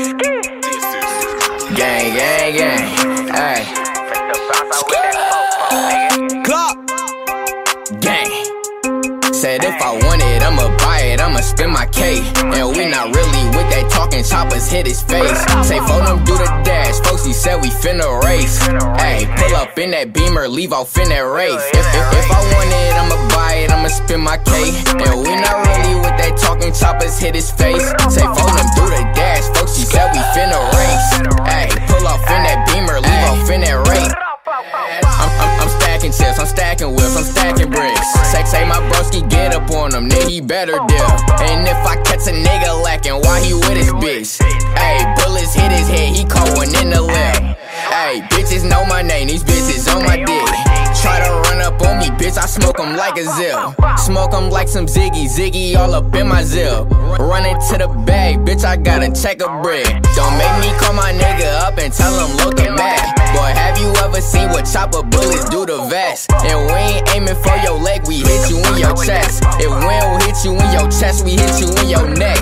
Gang, gang, gang. Hey. Clock. Gang. Said if I want it, I'ma buy it, I'ma spend my K. And we not really with that talking, choppers hit his face. Say, phone them do the dash, folks, he said we finna race. Hey, pull up in that beamer, leave off in that race. If, if, if I want it, I'ma buy it, I'ma spend my K. And we not really with that talking, choppers hit his face. Say, phone them do we finna race. Hey, pull off in that beamer, leave off in that race. I'm, I'm, I'm stacking chips, I'm stacking whips, I'm stacking bricks. Say, say my broski get up on him, then he better dip. And if I catch a nigga lacking, why he with his bitch? Ayy, bullets hit his head, he caught one in the lip. Ayy, bitches know my name, these bitches on my dick. Try to run up on bitch, I smoke 'em like a zip. Smoke 'em like some Ziggy, Ziggy all up in my zip. Running to the bag, bitch, I gotta check a brick. Don't make me call my nigga up and tell him the mag. Boy, have you ever seen what chopper bullets do to vest? And we ain't aiming for your leg, we hit you in your chest. If we don't hit you in your chest, we hit you in your neck.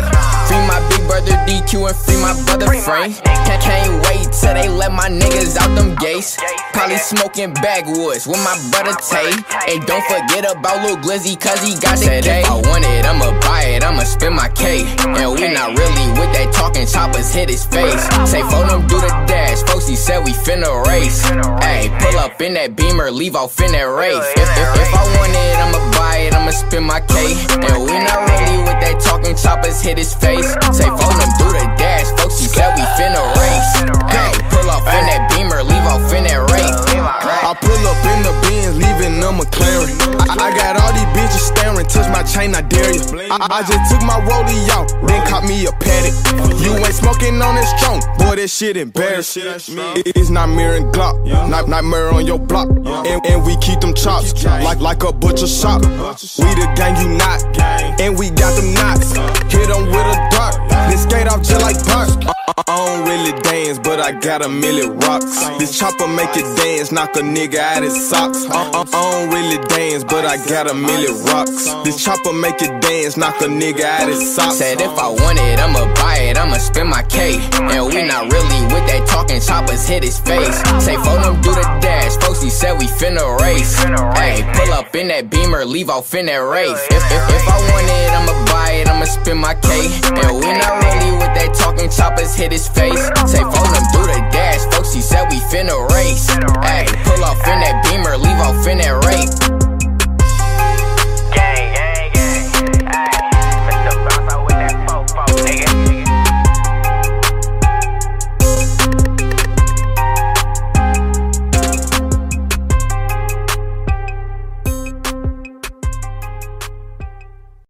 Free my big brother DQ and free my brother Frank. Can't, can't wait till they let my niggas out them gates. Probably smoking backwoods with my brother Tay. And don't forget about Lil Glizzy, cause he got the. If I want it, I'ma buy it, I'ma spend my K. And we not really with that talking, choppers hit his face. Say, phone them do the dash, folks, he said we finna race. Ayy, pull up in that beamer, leave off in that race. If, if, if I want it, I'ma buy it, I'ma spend my K. And we not really with that talking, choppers hit his face. Say, phone them do the dash, folks, he said we finna race. Ayy, pull off in that beamer, leave off in that race. I pull up in the Benz, leaving a McLaren. I, I got all these bitches staring, touch my chain, I dare you. I, I just took my rollie out, then caught me a Patek. You ain't smoking on this strong, boy, that shit embarrassing. It- it's not mirror and Glock, not nightmare on your block. And, and we keep them chops, like like a butcher shop. We the gang, you not, and I got a million rocks. This chopper make it dance, knock a nigga out his socks. I, I, I don't really dance, but I got a million rocks. This chopper make it dance, knock a nigga out his socks. Said if I want it, I'ma buy it, I'ma spend my K. And we not really with that talking, choppers hit his face. Say, phone them do the dash, folks, he said we finna race. Ayy, pull up in that beamer, leave off in that race. If, if, if I want it, I'ma buy it, I'ma spend my K. And we not really with that talking, choppers hit his face. Say, phone